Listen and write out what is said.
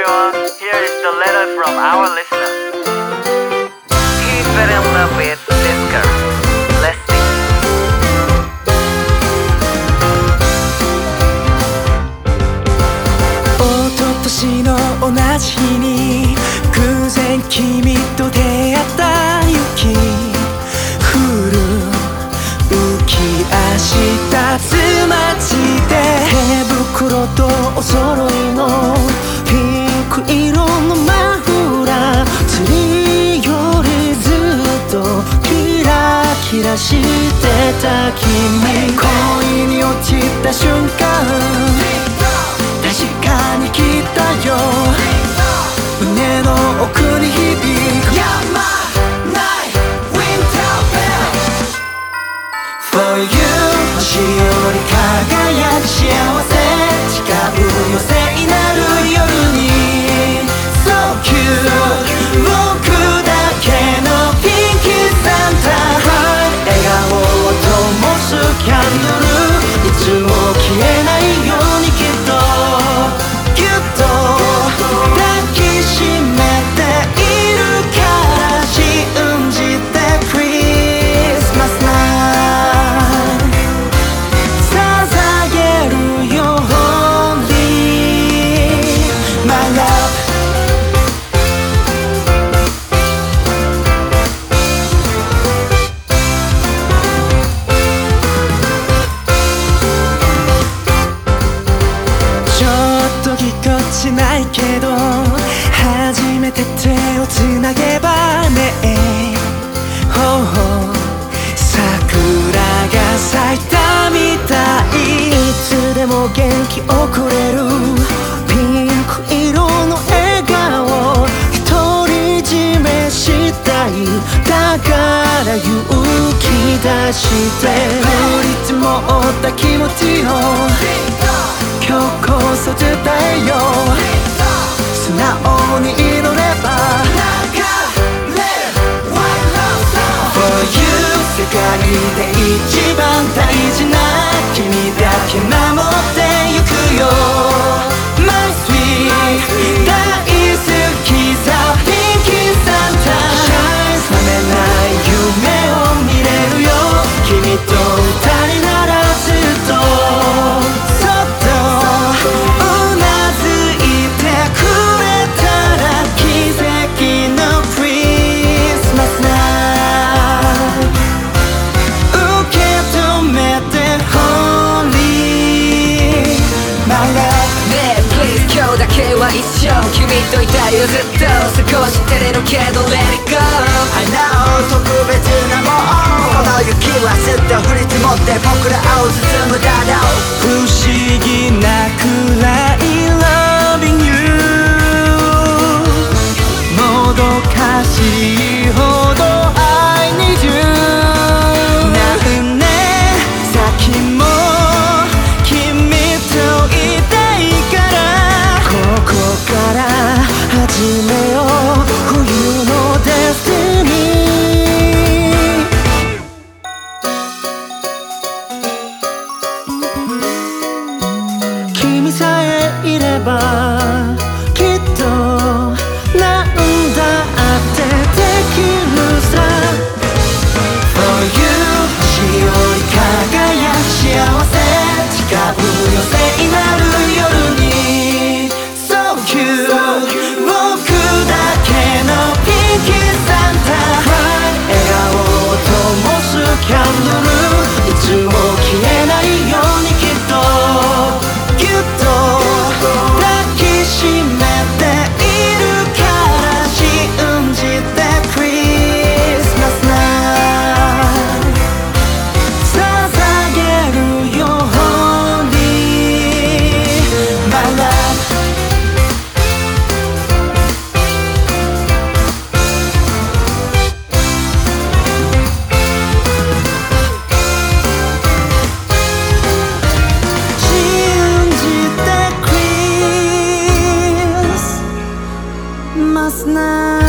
everyone. Here is the letter from our listener. キラしてた君。恋に落ちた瞬間。確かに来たよ。ぎこちないけど初めて手をつなげばね。ほうほう。桜が咲いたみたい。いつでも元気をくれる。ピンク色の笑顔独り占めしたい。だから勇気出して。降り積もった気持ちを世界で一番大事な君だけ守ってゆくよ。一生君といたいよずっと少し照れるけど Let it go I know 特別なもん。この雪はすっと降り積もって僕らを包ばきっとなんだってできるさ。For you 白い輝く幸せ誓うよになる夜に。So cute 僕だけのピンキーサンタ。笑顔を灯すキャンドル。нас на